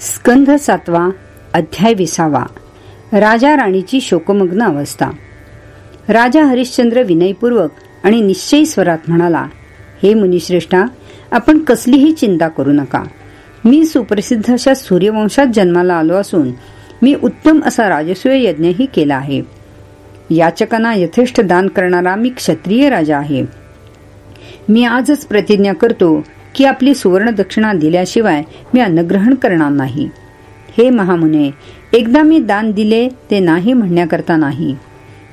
स्कंध सातवा अध्याय विसावा. राजा राणीची शोकमग्न अवस्था. राजा हरिश्चंद्र विनयपूर्वक आणि निश्चयी स्वरात म्हणाला हे मुनिश्रेष्ठा आपण कसलीही चिंता करू नका. मी सुप्रसिद्ध अशा सूर्यवंशात जन्माला आलो असून मी उत्तम असा राजसूय यज्ञही केला आहे. याचकांना यथेष्ट दान करणारा मी क्षत्रिय राजा आहे. मी आजच प्रतिज्ञा करतो की आपली सुवर्ण दक्षिणा दिल्याशिवाय मी अन्नग्रहण करणार नाही. हे महामुने एकदा मी दान दिले ते नाही म्हणण्याकरता नाही.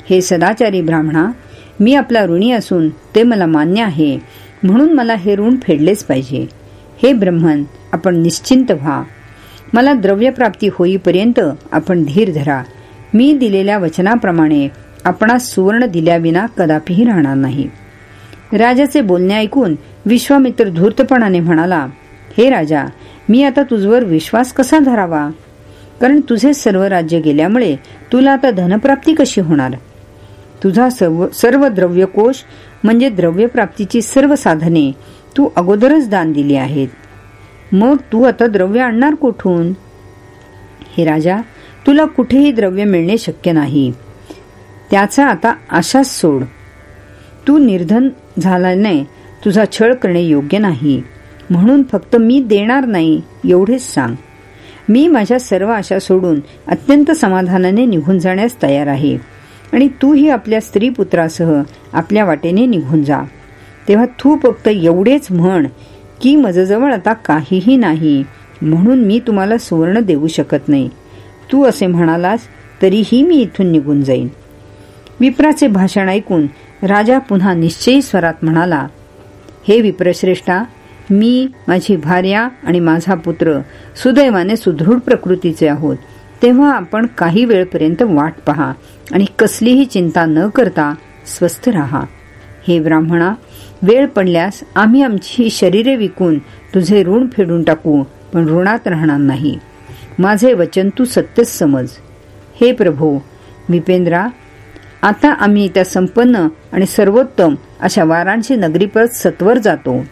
हे सदाचारी ब्राह्मणा मी आपला ऋणी असून ते मला मान्य आहे म्हणून मला हे ऋण फेडलेच पाहिजे. हे ब्रह्मन आपण निश्चिंत व्हा. मला द्रव्यप्राप्ती होईपर्यंत आपण धीर धरा. मी दिलेल्या वचनाप्रमाणे आपणास सुवर्ण दिल्याविना कदापिही राहणार नाही. राजाचे बोलणे ऐकून विश्वामित्र धूर्तपणाने म्हणाला हे राजा मी आता तुझवर विश्वास कसा धरावा? कारण तुझे सर्व राज्य गेल्यामुळे तुला आता धनप्राप्ती कशी होणार? तुझा सर्व सर्व द्रव्यकोश म्हणजे द्रव्यप्राप्तीची सर्व साधने तू अगोदरच दान दिली आहेत. मग तू आता द्रव्य आणणार कुठून? हे राजा तुला कुठेही द्रव्य मिळणे शक्य नाही. त्याचा आता आशाच सोड. तू निर्धन झाल्याने तुझा छळ करणे योग्य नाही. म्हणून फक्त मी देणार नाही एवढेच सांग. मी माझ्या सर्व आशा सोडून अत्यंत समाधानाने निघून जाण्यास तयार आहे. आणि तूही आपल्या स्त्री पुत्रासह आपल्या वाटेने निघून जा. तेव्हा तू फक्त एवढेच म्हण की मजजवळ आता काहीही नाही म्हणून मी तुम्हाला सुवर्ण देऊ शकत नाही. तू असे म्हणालास तरीही मी इथून निघून जाईन. विप्राचे भाषण ऐकून राजा पुन्हा निश्चयी स्वरात म्हणाला हे विप्रश्रेष्ठा मी माझी भार्या आणि माझा पुत्र सुदैवाने सुदृढ प्रकृतीचे आहोत. तेव्हा आपण काही वेळपर्यंत वाट पहा आणि कसलीही चिंता न करता स्वस्थ राहा. हे ब्राह्मणा वेळ पडल्यास आम्ही आमची शरीरे विकून तुझे ऋण फेडून टाकू पण ऋणात राहणार नाही. माझे वचन तू सत्यच समज हे प्रभो विपेंद्रा आता आम्ही त्या संपन्न आणि सर्वोत्तम अशा वारांची नगरीपरत सत्वर जातो.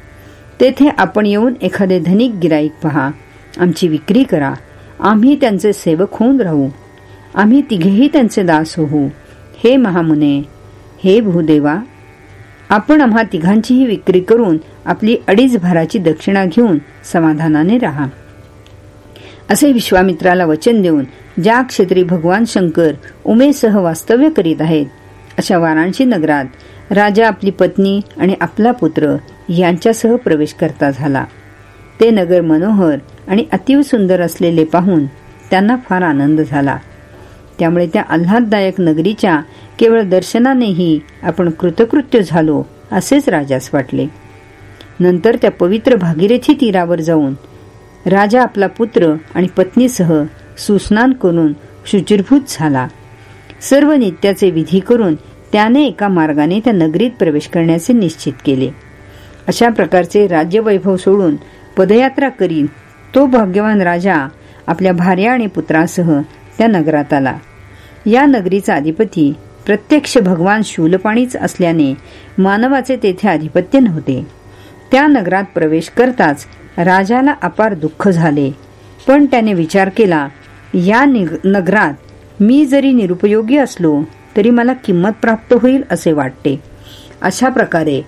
तेथे आपण येऊन एखादे धनिक गिराईक पहा. आमची विक्री करा. आम्ही त्यांचे सेवक होऊन राहू. आम्ही तिघेही त्यांचे दास होऊ. हे महामुने हे भूदेवा आपण आम्हा तिघांचीही विक्री करून आपली अडीच भाराची दक्षिणा घेऊन समाधानाने राहा. असे विश्वामित्राला वचन देऊन ज्या क्षेत्री भगवान शंकर उमेसह वास्तव्य करीत आहेत अशा वाराणसी नगरात राजा आपली पत्नी आणि आपला पुत्र यांच्यासह प्रवेश करता झाला. ते नगर मनोहर आणि अतिव सुंदर असलेले पाहून त्यांना फार आनंद झाला. त्यामुळे त्या आल्हाददायक नगरीच्या केवळ दर्शनानेही आपण कृतकृत्य झालो असेच राजास वाटले. नंतर त्या पवित्र भागीरथी तीरावर जाऊन राजा आपला पुत्र आणि पत्नीसह सुस्नान करून शुचिरभूत झाला. सर्व नित्याचे विधी करून त्याने एका मार्गाने त्या नगरीत प्रवेश करण्याचे निश्चित केले. अशा प्रकारचे राज्यवैभव सोडून पदयात्रा करीत तो भाग्यवान राजा आपल्या भार्या आणि पुत्रासह त्या नगरात आला. या नगरीचा अधिपती प्रत्यक्ष भगवान शूलपाणीच असल्याने मानवाचे तेथे आधिपत्य नव्हते. त्या नगरात प्रवेश करताच राजाला अपार दुःख झाले. पण त्याने विचार केला या नगरात मी जरी निरुपयोगी असलो तरी मला किंमत प्राप्त होईल असे वाटते. अशा प्रकारे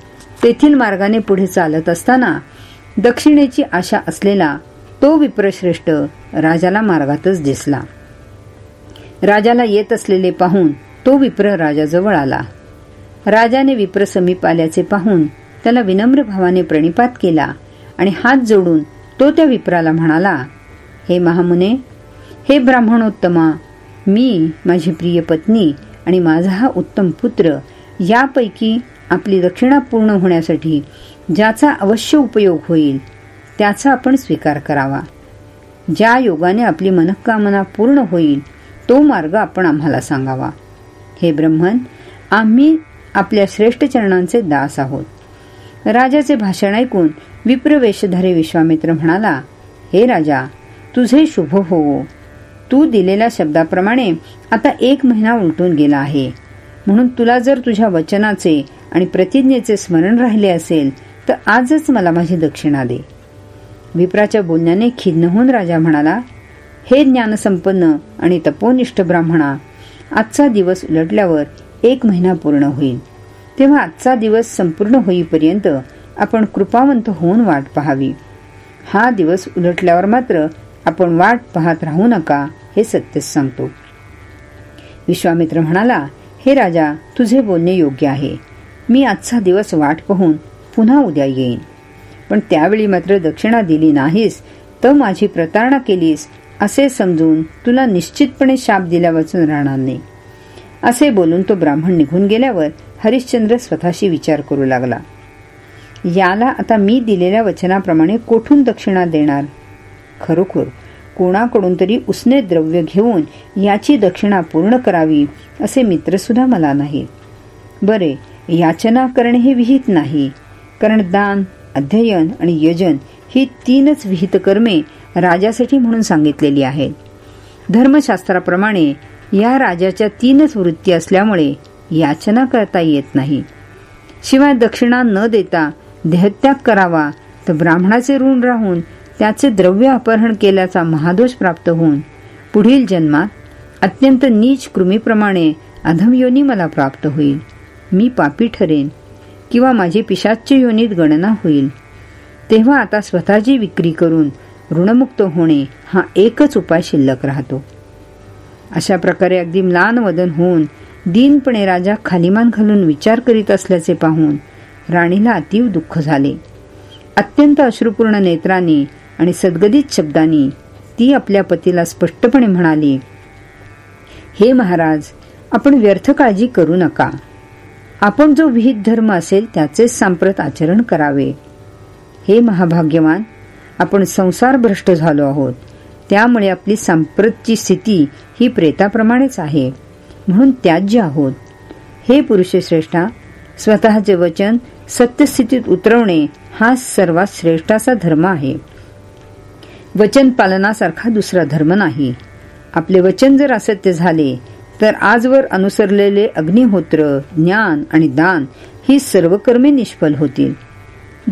तेथील मार्गाने पुढे चालत असताना दक्षिणेची आशा असलेला तो विप्रश्रेष्ठ राजाला मार्गातच दिसला. राजाला येत असलेले पाहून तो विप्र राजाजवळ आला. राजाने विप्र समीप आल्याचे पाहून त्याला विनम्र भावाने प्रणिपात केला आणि हात जोडून तो त्या विप्राला म्हणाला हे महामुने हे ब्राह्मणोत्तमा मी माझी प्रिय पत्नी आणि माझा हा उत्तम पुत्र यापैकी आपली दक्षिणा पूर्ण होण्यासाठी ज्याचा अवश्य उपयोग होईल त्याचा आपण स्वीकार करावा. ज्या योगाने आपली मनःकामना पूर्ण होईल तो मार्ग आपण आम्हाला सांगावा. हे ब्रह्मन आम्ही आपल्या श्रेष्ठ चरणांचे दास आहोत. राजाचे भाषण ऐकून विप्रवेशधारी विश्वामित्र म्हणाला हे राजा तुझे शुभ हो तू दिलेल्या शब्दाप्रमाणे आता एक महिना उलटून गेला आहे. म्हणून तुला जर तुझ्या वचनाचे आणि प्रतिज्ञेचे स्मरण राहिले असेल तर आजच मला माझी दक्षिणा दे. विप्राच्या बोलण्याने खिन्न होऊन राजा म्हणाला हे ज्ञानसंपन्न आणि तपोनिष्ठ ब्राह्मणा आजचा दिवस उलटल्यावर एक महिना पूर्ण होईल. तेव्हा आजचा दिवस संपूर्ण होईपर्यंत आपण कृपावंत होऊन वाट पाहावी. हा दिवस उलटल्यावर मात्र आपण वाट पाहत राहू नका हे सत्यच सांगतो. विश्वामित्र म्हणाला हे राजा तुझे बोलणे योग्य आहे. मी आजचा दिवस वाट पाहून पुन्हा उद्या येईन. पण त्यावेळी मात्र दक्षिणा दिली नाहीस तर माझी प्रतारणा केलीस असे समजून तुला निश्चितपणे शाप दिल्या वाचून राहणार नाही. असे बोलून तो ब्राह्मण निघून गेल्यावर हरिश्चंद्र स्वतःशी विचार करू लागला. याला आता मी दिलेल्या वचनाप्रमाणे कोठून दक्षिणा देणार? खरोखर कोणाकडून तरी उसने द्रव्य घेऊन याची दक्षिणा पूर्ण करावी असे मित्र सुद्धा मला नाही. बरे याचना करणे हे विहित नाही. कारण दान अध्ययन आणि यजन ही तीनच विहित कर्मे राजासाठी म्हणून सांगितलेली आहेत. धर्मशास्त्राप्रमाणे या राजाच्या तीनच वृत्ती असल्यामुळे याचना करता येत नाही. शिवाय दक्षिणा न देता देहत्याग करावा तर ब्राह्मणाचे ऋण राहून त्याचे द्रव्य अपहरण केल्याचा महादोष प्राप्त होऊन पुढील जन्मात अत्यंत नीच कृमीप्रमाणे अधमयोनी मला प्राप्त होईल. मी पापी ठरेन किंवा माझी पिशाच्य योनीत गणना होईल. तेव्हा आता स्वतःची विक्री करून ऋणमुक्त होणे हा एकच उपाय शिल्लक राहतो. अशा प्रकारे अगदी म्लान वदन होऊन दीनपणे राजा खालीमान घालून विचार करीत असल्याचे पाहून राणीला अतीव दुःख झाले. अत्यंत अश्रुपूर्ण नेत्रांनी आणि सद्गदित शब्दांनी ती आपल्या पतीला स्पष्टपणे म्हणाली हे महाराज आपण व्यर्थ काळजी करू नका. आपण जो विहित धर्म असेल त्याचेच सांप्रत आचरण करावे. हे महाभाग्यवान आपण संसार भ्रष्ट झालो आहोत. त्यामुळे आपली सांप्रतची स्थिती ही प्रेताप्रमाणेच आहे. म्हणून त्याज्य आहोत. हे पुरुषश्रेष्ठा स्वतःचे वचन सत्यस्थितीत उतरवणे हा सर्वात श्रेष्ठाचा धर्म आहे. वचन पालनासारखा दुसरा धर्म नाही. आपले वचन जर असत्य झाले तर आजवर अनुसरलेले अग्निहोत्र ज्ञान आणि दान ही सर्व कर्मे निष्फल होतील.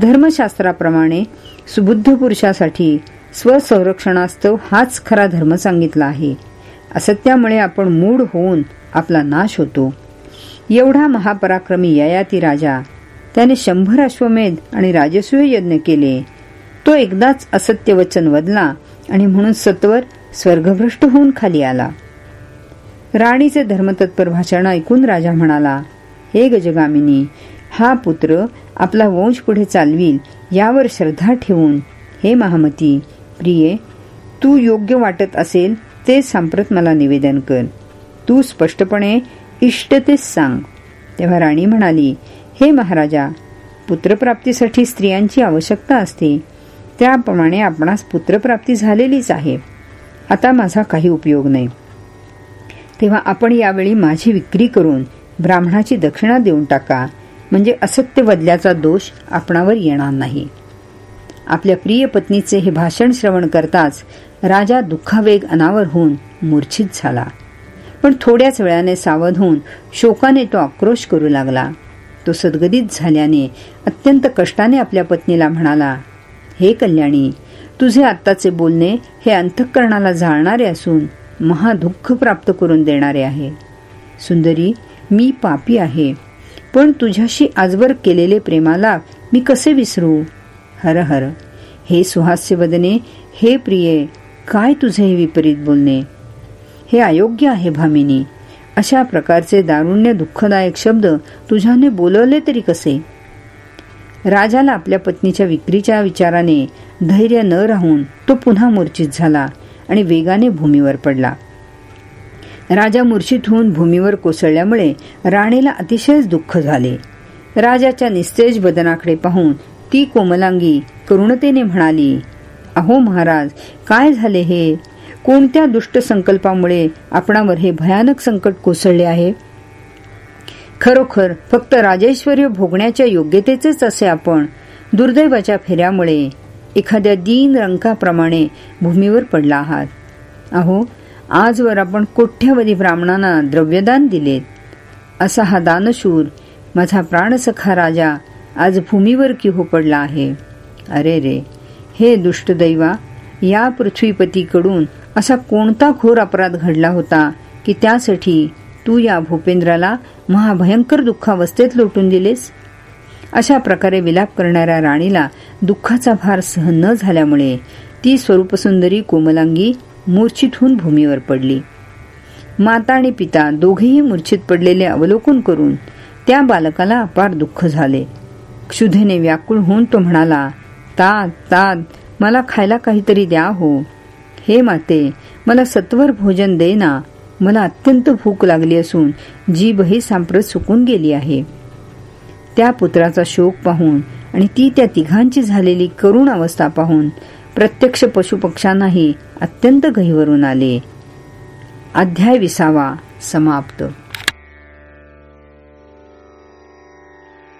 धर्मशास्त्राप्रमाणे सुबुद्ध पुरुषासाठी स्वसंरक्षणास्तव हाच खरा धर्म सांगितला आहे. असत्यामुळे आपण मूड होऊन आपला नाश होतो. एवढा महापराक्रमी ययाती राजा त्याने शंभर अश्वमेध आणि राजसूय यज्ञ केले. तो एकदाच असत्य वचन वदला आणि म्हणून सत्वर स्वर्गभ्रष्ट होऊन खाली आला. राणीचे धर्मतत्पर भाषण ऐकून राजा म्हणाला हे गजगामिनी हा पुत्र आपला वंश पुढे चालवील यावर श्रद्धा ठेवून. हे महामती प्रिये तू योग्य वाटत असेल ते सांप्रत मला निवेदन कर. तू स्पष्टपणे इष्टतेच सांग. तेव्हा राणी म्हणाली हे महाराजा पुत्रप्राप्तीसाठी स्त्रियांची आवश्यकता असते. त्याप्रमाणे आपणास पुत्रप्राप्ती झालेलीच आहे. आता माझा काही उपयोग नाही. तेव्हा आपण यावेळी माझी विक्री करून ब्राह्मणाची दक्षिणा देऊन टाका. म्हणजे असत्य बदल्याचा दोष आपणावर येणार नाही. आपल्या प्रिय पत्नीचे हे भाषण श्रवण करताच राजा दुःखावेग अनावर होऊन मूर्छित झाला. पण थोड्याच वेळाने सावध होऊन शोकाने तो आक्रोश करू लागला. तो सद्गदित झाल्याने अत्यंत कष्टाने आपल्या पत्नीला म्हणाला हे कल्याणी तुझे आत्ताचे बोलणे हे अंतःकरणाला जाळणारे असून महादुःख प्राप्त करून देणारे आहे. सुंदरी मी पापी आहे पण तुझ्याशी आजवर केलेले प्रेमाला मी कसे विसरू? हर हर हे सुहास्य वदने हे प्रिये काय तुझे हे विपरीत बोलणे? हे अयोग्य आहे भामिनी. अशा प्रकारचे दारुण्य दुःखदायक शब्द तुझ्याने बोलवले तरी कसे? राजाला आपल्या पत्नीच्या विक्रीच्या विचाराने धैर्य न राहून तो पुन्हा मूर्छित झाला आणि वेगाने भूमीवर पडला. राजा मूर्छित होऊन भूमीवर कोसळल्यामुळे राणीला अतिशयच दुःख झाले. राजाच्या निस्तेज बदनाकडे पाहून ती कोमलांगी करुणतेने म्हणाली अहो महाराज काय झाले हे? कोणत्या दुष्ट संकल्पामुळे आपणावर हे भयानक संकट कोसळले आहे? खरोखर फक्त राजेश्वर्य भोगण्याच्या योग्यतेचेच असे आपण दुर्दैवाच्या फेऱ्यामुळे एखाद्या दीन रंकाप्रमाणे भूमीवर पडला आहात. अहो आजवर आपण कोठ्यावधी ब्राह्मणांना द्रव्यदान दिलेत. असा हा दानशूर माझा प्राणसखा राजा आज भूमीवर की हो पडला आहे. अरे रे हे दुष्टदैवा या पृथ्वीपतीकडून असा कोणता घोर अपराध घडला होता की त्यासाठी तू या भूपेंद्राला महाभयंकर दुःखावस्थेत लोटून दिलेस? अशा प्रकारे विलाप करणाऱ्या राणीला दुःखाचा भार सहन न झाल्यामुळे ती स्वरूपसुंदरी कोमलांगी मूर्छितहून भूमीवर पडली. माता आणि पिता दोघेही मूर्छित पडलेले अवलोकन करून त्या बालकाला अपार दुःख झाले. क्षुधेने व्याकुळ होऊन तो म्हणाला तात तात मला खायला काहीतरी द्या हो. हे माते मला सत्वर भोजन दे ना मला अत्यंत भूक लागली असून जीभही सांप्रत सुकून गेली आहे. त्या पुत्राचा शोक पाहून आणि ती त्या तिघांची झालेली करुण अवस्था पाहून प्रत्यक्ष पशुपक्ष्यांनाही अत्यंत गहिवरून आले. अध्याय विसावा समाप्त.